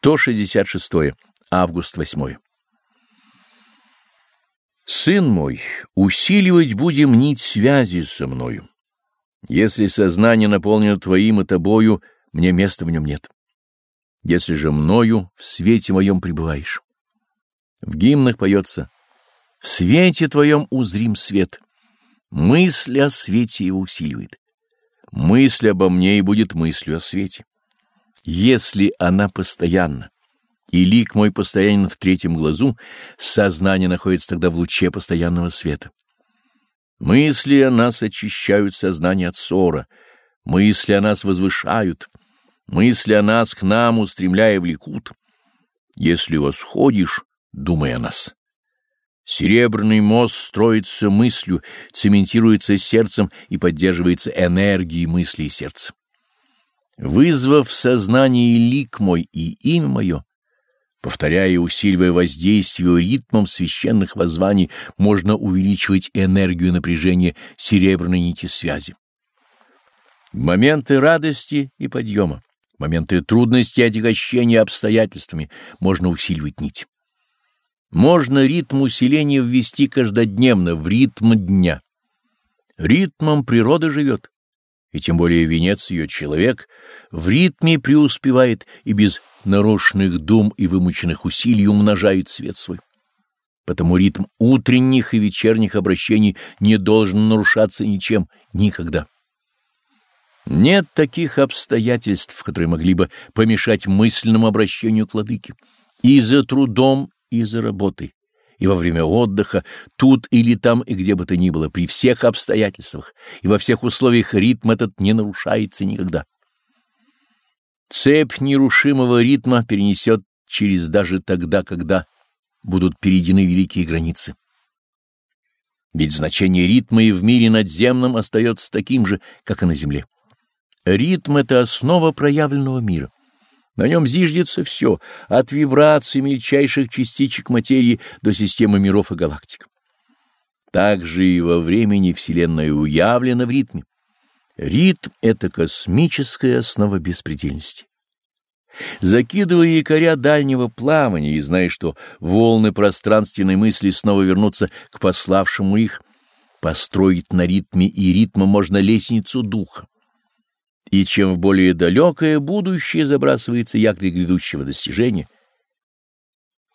166. Август 8. Сын мой, усиливать будем нить связи со мною. Если сознание наполнено твоим и тобою, мне места в нем нет. Если же мною в свете моем пребываешь. В гимнах поется «В свете твоем узрим свет». Мысль о свете его усиливает. Мысль обо мне и будет мыслью о свете. Если она постоянна, и лик мой постоянен в третьем глазу, сознание находится тогда в луче постоянного света. Мысли о нас очищают сознание от ссора, мысли о нас возвышают, мысли о нас к нам устремляя влекут. Если восходишь, думай о нас. Серебряный мост строится мыслью, цементируется сердцем и поддерживается энергией мысли и сердца. Вызвав в сознании лик мой и имя мое, повторяя и усиливая воздействие ритмом священных воззваний, можно увеличивать энергию напряжения серебряной нити связи. моменты радости и подъема, моменты трудности и отягощения обстоятельствами можно усиливать нить. Можно ритм усиления ввести каждодневно в ритм дня. Ритмом природа живет и тем более венец ее человек, в ритме преуспевает и без нарочных дум и вымученных усилий умножает свет свой. Потому ритм утренних и вечерних обращений не должен нарушаться ничем никогда. Нет таких обстоятельств, которые могли бы помешать мысленному обращению к владыке. И за трудом, и за работой, и во время отдыха, тут или там, и где бы то ни было, при всех обстоятельствах и во всех условиях ритм этот не нарушается никогда. Цепь нерушимого ритма перенесет через даже тогда, когда будут перейдены великие границы. Ведь значение ритма и в мире надземном остается таким же, как и на Земле. Ритм — это основа проявленного мира. На нем зиждется все, от вибраций мельчайших частичек материи до системы миров и галактик. Также и во времени Вселенная уявлена в ритме. Ритм — это космическая основа беспредельности. Закидывая якоря дальнего плавания и зная, что волны пространственной мысли снова вернутся к пославшему их, построить на ритме и ритма можно лестницу духа и чем в более далекое будущее забрасывается якорь грядущего достижения,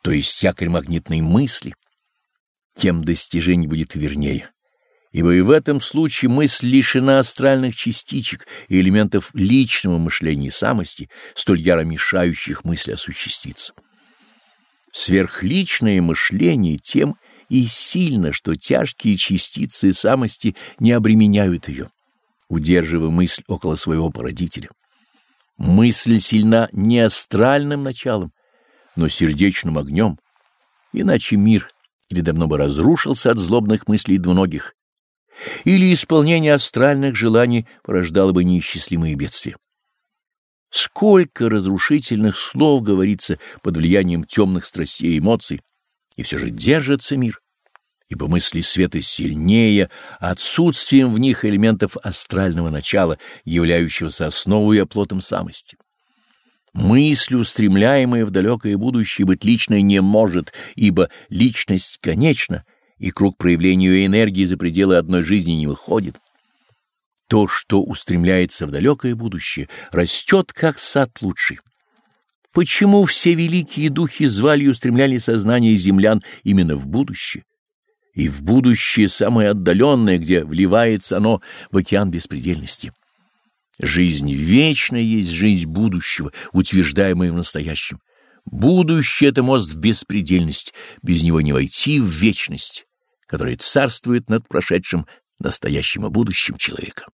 то есть якорь магнитной мысли, тем достижение будет вернее, ибо и в этом случае мысль лишена астральных частичек и элементов личного мышления и самости, столь яро мешающих мысли осуществиться. Сверхличное мышление тем и сильно, что тяжкие частицы самости не обременяют ее удерживая мысль около своего породителя. Мысль сильна не астральным началом, но сердечным огнем, иначе мир или давно бы разрушился от злобных мыслей двуногих, или исполнение астральных желаний порождало бы неисчислимые бедствия. Сколько разрушительных слов говорится под влиянием темных страстей и эмоций, и все же держится мир ибо мысли света сильнее отсутствием в них элементов астрального начала, являющегося основой и оплотом самости. Мысль, устремляемая в далекое будущее, быть личной не может, ибо личность конечна, и круг проявления энергии за пределы одной жизни не выходит. То, что устремляется в далекое будущее, растет, как сад лучший. Почему все великие духи звали и устремляли сознание землян именно в будущее? И в будущее самое отдаленное, где вливается оно в океан беспредельности. Жизнь вечная есть жизнь будущего, утверждаемая в настоящем. Будущее — это мост в беспредельность, без него не войти в вечность, которая царствует над прошедшим, настоящим и будущим человека.